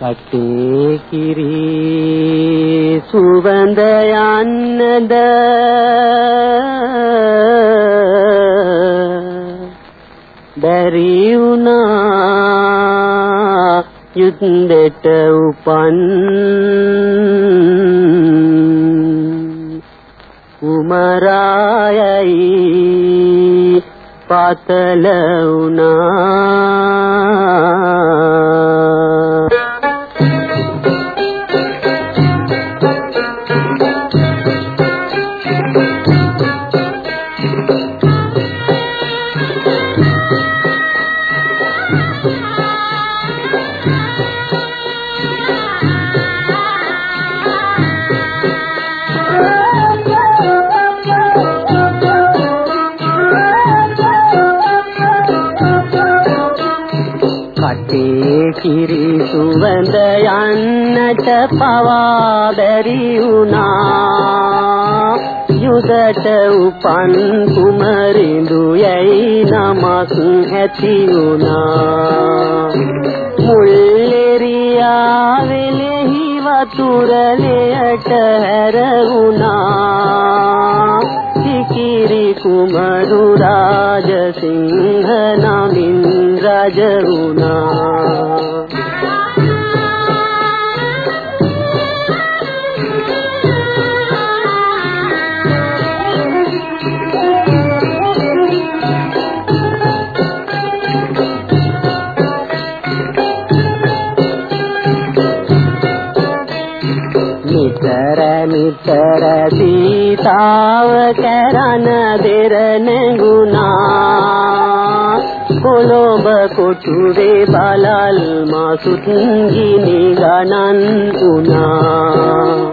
කටේ කිරි සුවඳ යන්නද? බැරි වුණා යුද්ධෙට උපන්. කුමරායයි පතල වුණා? කිරි සුවඳ යන්නට පවා බැරි වුණා. යුදට උපන් කුමරිඳු යයි නමක් ඇති වුණා. මුල්ලෙරියා टरना किरि कुमरु राज सिंह नगिन्द्रजुना නිතර නිතර සීතාව කරන දෙරණගුණා කොළඹ කොටුවේ බලල් මාසුත් ගිනි ගණන් උනා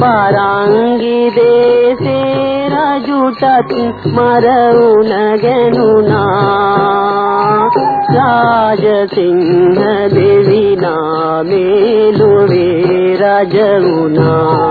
පාරංගි දේසේ රජුටත් මරුණ ගැනුණා. රාජසිංහ දෙවි නාමේ ලොවේ රජ වුණා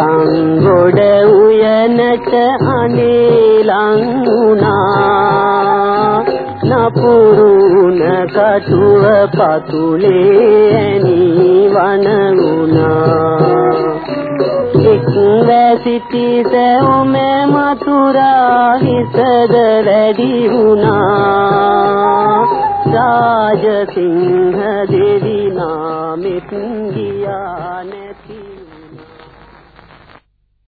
දුසිරුපෙතං ගොඩ උයනට අනේලං උනා නපුරුණ කටුව පතුලේ ඇනි වන උනා එක් වැසිති සැවුම මතුරා හිසද වැඩි වුණා. රාජසිංහ දෙවි නාමෙත් ගිය